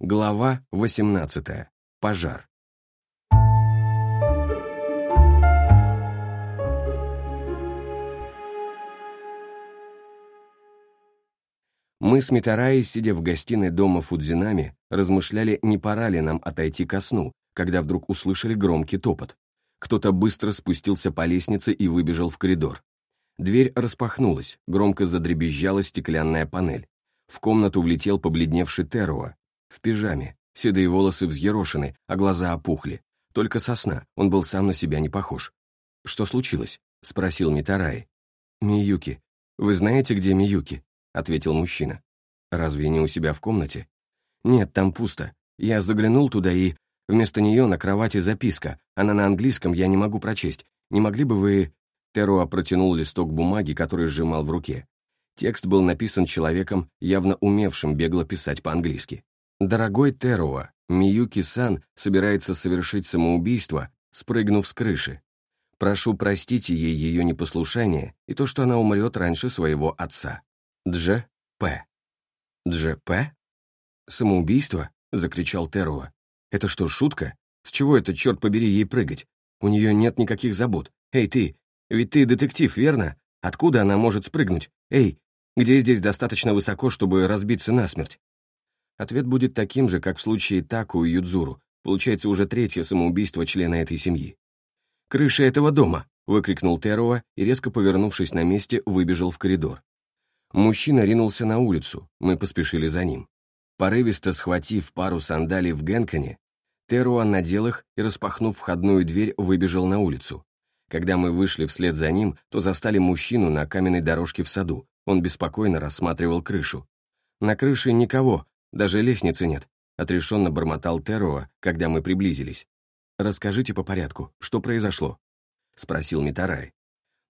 Глава 18. Пожар. Мы с Митараей, сидя в гостиной дома Фудзинами, размышляли, не пора ли нам отойти ко сну, когда вдруг услышали громкий топот. Кто-то быстро спустился по лестнице и выбежал в коридор. Дверь распахнулась, громко задребезжала стеклянная панель. В комнату влетел побледневший Теруа, в пижаме, седые волосы взъерошены, а глаза опухли. Только сосна, он был сам на себя не похож. «Что случилось?» — спросил Митараи. «Миюки. Вы знаете, где Миюки?» — ответил мужчина. «Разве не у себя в комнате?» «Нет, там пусто. Я заглянул туда и... Вместо нее на кровати записка. Она на английском, я не могу прочесть. Не могли бы вы...» Теруа протянул листок бумаги, который сжимал в руке. Текст был написан человеком, явно умевшим бегло писать по-английски. «Дорогой Теруа, Миюки-сан собирается совершить самоубийство, спрыгнув с крыши. Прошу простить ей ее непослушание и то, что она умрет раньше своего отца. Дж. П. Дж. П? Самоубийство? Закричал Теруа. Это что, шутка? С чего это, черт побери, ей прыгать? У нее нет никаких забот. Эй, ты, ведь ты детектив, верно? Откуда она может спрыгнуть? Эй, где здесь достаточно высоко, чтобы разбиться насмерть? Ответ будет таким же, как в случае Таку и Юдзуру. Получается уже третье самоубийство члена этой семьи. «Крыша этого дома!» — выкрикнул Теруа и, резко повернувшись на месте, выбежал в коридор. Мужчина ринулся на улицу, мы поспешили за ним. Порывисто схватив пару сандалий в Генконе, Теруа надел их и, распахнув входную дверь, выбежал на улицу. Когда мы вышли вслед за ним, то застали мужчину на каменной дорожке в саду. Он беспокойно рассматривал крышу. На крыше никого, даже лестницы нет, отрешенно бормотал Теруа, когда мы приблизились. «Расскажите по порядку, что произошло?» — спросил Митарай.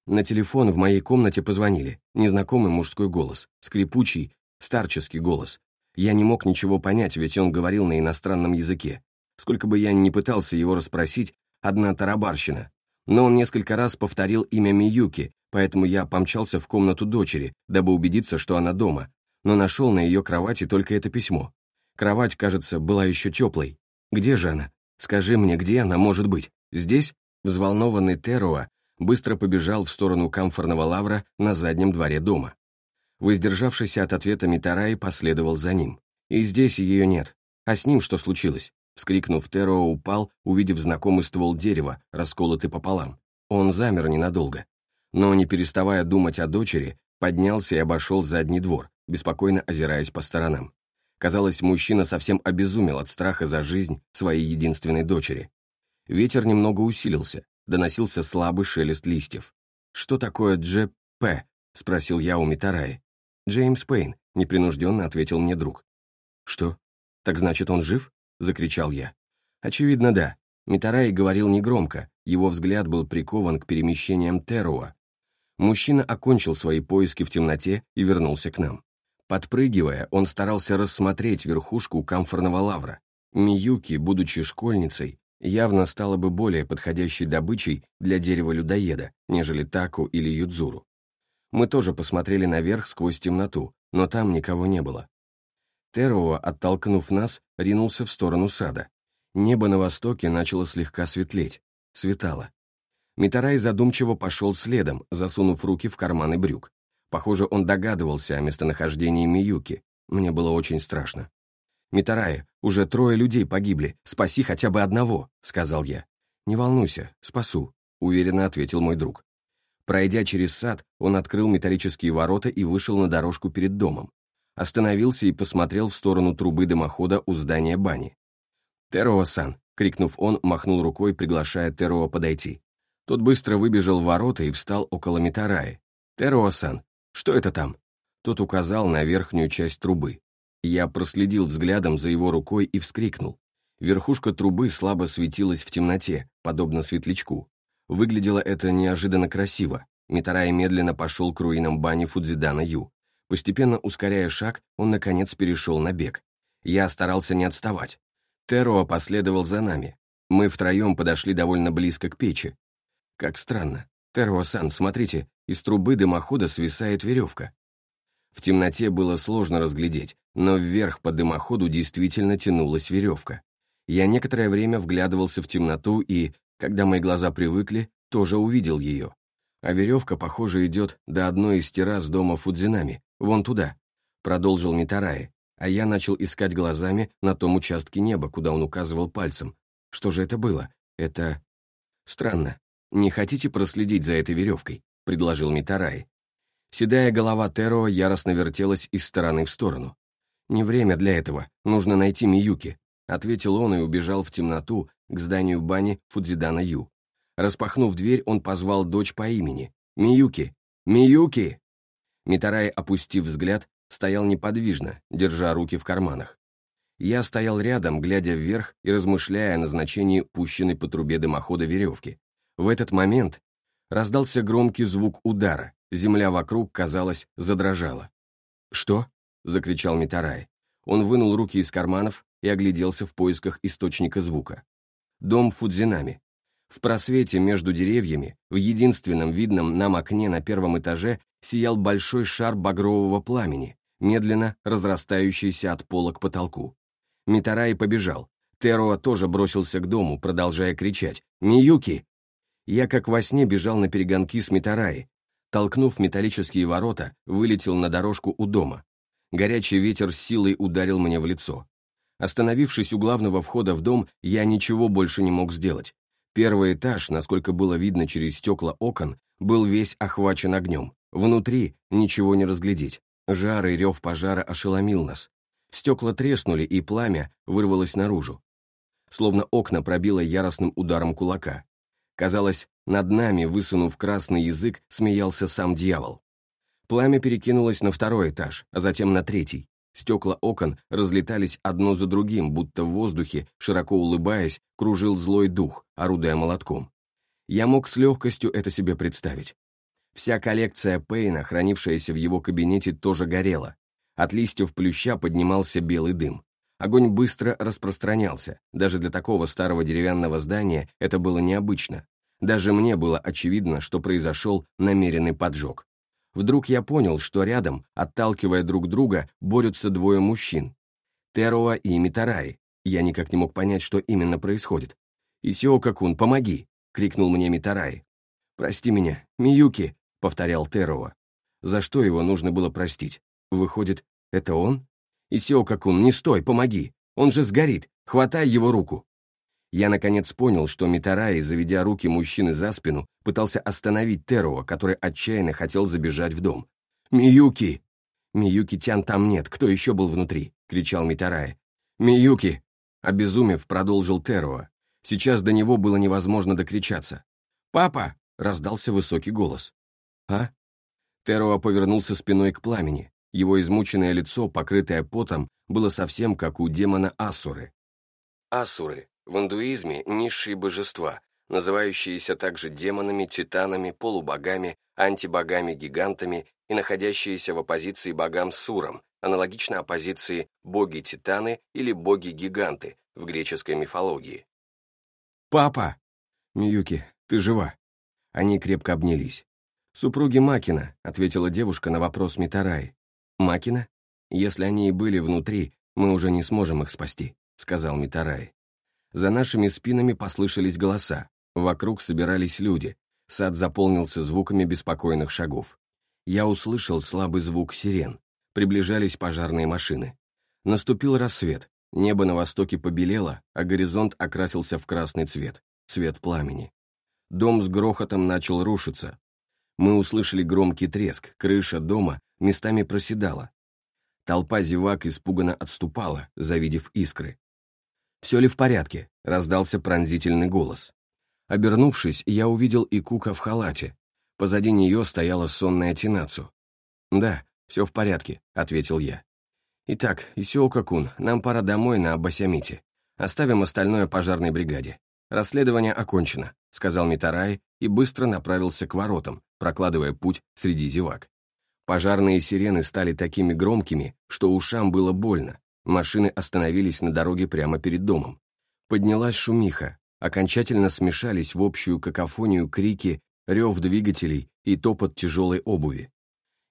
На телефон в моей комнате позвонили. Незнакомый мужской голос, скрипучий, старческий голос. Я не мог ничего понять, ведь он говорил на иностранном языке. Сколько бы я ни пытался его расспросить, одна тарабарщина но он несколько раз повторил имя Миюки, поэтому я помчался в комнату дочери, дабы убедиться, что она дома, но нашел на ее кровати только это письмо. Кровать, кажется, была еще теплой. Где же она? Скажи мне, где она может быть? Здесь? Взволнованный Теруа быстро побежал в сторону камфорного лавра на заднем дворе дома. Воздержавшийся от ответа Митараи последовал за ним. И здесь ее нет. А с ним что случилось? Вскрикнув, Теро упал, увидев знакомый ствол дерева, расколотый пополам. Он замер ненадолго. Но, не переставая думать о дочери, поднялся и обошел задний двор, беспокойно озираясь по сторонам. Казалось, мужчина совсем обезумел от страха за жизнь своей единственной дочери. Ветер немного усилился, доносился слабый шелест листьев. «Что такое Дж.П.?» — спросил я у Митараи. «Джеймс Пейн», — непринужденно ответил мне друг. «Что? Так значит, он жив?» — закричал я. Очевидно, да. Митарай говорил негромко, его взгляд был прикован к перемещениям Теруа. Мужчина окончил свои поиски в темноте и вернулся к нам. Подпрыгивая, он старался рассмотреть верхушку камфорного лавра. Миюки, будучи школьницей, явно стала бы более подходящей добычей для дерева-людоеда, нежели Таку или Юдзуру. Мы тоже посмотрели наверх сквозь темноту, но там никого не было. Теруа, оттолкнув нас, ринулся в сторону сада. Небо на востоке начало слегка светлеть. Светало. Митарай задумчиво пошел следом, засунув руки в карманы брюк. Похоже, он догадывался о местонахождении Миюки. Мне было очень страшно. «Митарай, уже трое людей погибли, спаси хотя бы одного», — сказал я. «Не волнуйся, спасу», — уверенно ответил мой друг. Пройдя через сад, он открыл металлические ворота и вышел на дорожку перед домом остановился и посмотрел в сторону трубы дымохода у здания бани. «Теруа-сан!» — крикнув он, махнул рукой, приглашая Теруа подойти. Тот быстро выбежал в ворота и встал около Митараи. «Теруа-сан, что это там?» Тот указал на верхнюю часть трубы. Я проследил взглядом за его рукой и вскрикнул. Верхушка трубы слабо светилась в темноте, подобно светлячку. Выглядело это неожиданно красиво. Митарай медленно пошел к руинам бани Фудзидана Ю. Постепенно ускоряя шаг, он, наконец, перешел на бег. Я старался не отставать. Теруа последовал за нами. Мы втроем подошли довольно близко к печи. Как странно. Теруа-сан, смотрите, из трубы дымохода свисает веревка. В темноте было сложно разглядеть, но вверх по дымоходу действительно тянулась веревка. Я некоторое время вглядывался в темноту и, когда мои глаза привыкли, тоже увидел ее. А веревка, похоже, идет до одной из террас дома Фудзинами, вон туда, продолжил Митараи, а я начал искать глазами на том участке неба, куда он указывал пальцем. Что же это было? Это... Странно. Не хотите проследить за этой веревкой? Предложил Митараи. Седая голова Теро яростно вертелась из стороны в сторону. «Не время для этого, нужно найти Миюки», — ответил он и убежал в темноту к зданию бани Фудзидана Ю. Распахнув дверь, он позвал дочь по имени. «Миюки! Миюки!» Митарай, опустив взгляд, стоял неподвижно, держа руки в карманах. Я стоял рядом, глядя вверх и размышляя о назначении пущенной по трубе дымохода веревки. В этот момент раздался громкий звук удара, земля вокруг, казалось, задрожала. «Что?» — закричал Митарай. Он вынул руки из карманов и огляделся в поисках источника звука. Дом Фудзинами. В просвете между деревьями, в единственном видном нам окне на первом этаже, сиял большой шар багрового пламени, медленно разрастающийся от пола к потолку. Митарай побежал. Теруа тоже бросился к дому, продолжая кричать «Миюки!». Я как во сне бежал на перегонки с Митараи. Толкнув металлические ворота, вылетел на дорожку у дома. Горячий ветер с силой ударил мне в лицо. Остановившись у главного входа в дом, я ничего больше не мог сделать. Первый этаж, насколько было видно через стекла окон, был весь охвачен огнем. Внутри ничего не разглядеть. Жар и рев пожара ошеломил нас. Стекла треснули, и пламя вырвалось наружу. Словно окна пробило яростным ударом кулака. Казалось, над нами, высунув красный язык, смеялся сам дьявол. Пламя перекинулось на второй этаж, а затем на третий. Стекла окон разлетались одно за другим, будто в воздухе, широко улыбаясь, кружил злой дух, орудуя молотком. Я мог с легкостью это себе представить. Вся коллекция Пейна, хранившаяся в его кабинете, тоже горела. От листьев плюща поднимался белый дым. Огонь быстро распространялся. Даже для такого старого деревянного здания это было необычно. Даже мне было очевидно, что произошел намеренный поджог. Вдруг я понял, что рядом, отталкивая друг друга, борются двое мужчин. Теруа и Митараи. Я никак не мог понять, что именно происходит. «Исио-какун, помоги!» — крикнул мне Митараи. «Прости меня, Миюки!» — повторял Теруа. За что его нужно было простить? Выходит, это он? Исио-какун, не стой, помоги! Он же сгорит! Хватай его руку! Я наконец понял, что Митараи, заведя руки мужчины за спину, пытался остановить Теруа, который отчаянно хотел забежать в дом. «Миюки!» «Миюки-тян там нет, кто еще был внутри?» — кричал Митараи. «Миюки!» — обезумев, продолжил Теруа. Сейчас до него было невозможно докричаться. «Папа!» — раздался высокий голос. «А?» Теруа повернулся спиной к пламени. Его измученное лицо, покрытое потом, было совсем как у демона Асуры. Асуры в индуизме низшие божества, называющиеся также демонами, титанами, полубогами, антибогами-гигантами и находящиеся в оппозиции богам Сурам, аналогично оппозиции боги-титаны или боги-гиганты в греческой мифологии. «Папа!» «Миюки, ты жива?» Они крепко обнялись. «Супруги Макина», — ответила девушка на вопрос Митараи. «Макина? Если они и были внутри, мы уже не сможем их спасти», — сказал Митараи. За нашими спинами послышались голоса. Вокруг собирались люди. Сад заполнился звуками беспокойных шагов. Я услышал слабый звук сирен. Приближались пожарные машины. Наступил рассвет. Небо на востоке побелело, а горизонт окрасился в красный цвет, цвет пламени. Дом с грохотом начал рушиться. Мы услышали громкий треск, крыша дома местами проседала. Толпа зевак испуганно отступала, завидев искры. «Все ли в порядке?» — раздался пронзительный голос. Обернувшись, я увидел Икука в халате. Позади нее стояла сонная Тинацу. «Да, все в порядке», — ответил я. «Итак, Исиока-кун, нам пора домой на Басямите. Оставим остальное пожарной бригаде. Расследование окончено», — сказал Митарай и быстро направился к воротам, прокладывая путь среди зевак. Пожарные сирены стали такими громкими, что ушам было больно, Машины остановились на дороге прямо перед домом. Поднялась шумиха, окончательно смешались в общую какофонию крики, рев двигателей и топот тяжелой обуви.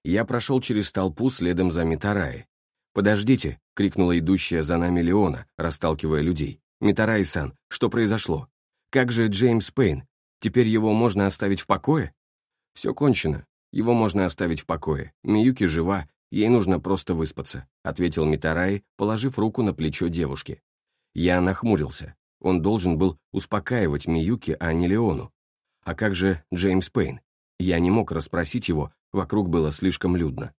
Я прошел через толпу следом за Митараи. «Подождите!» — крикнула идущая за нами Леона, расталкивая людей. «Митараи-сан, что произошло? Как же Джеймс Пейн? Теперь его можно оставить в покое?» «Все кончено. Его можно оставить в покое. Миюки жива, ей нужно просто выспаться», — ответил Митараи, положив руку на плечо девушки. Я нахмурился. Он должен был успокаивать Миюки, а не Леону. А как же Джеймс Пейн? Я не мог расспросить его, вокруг было слишком людно.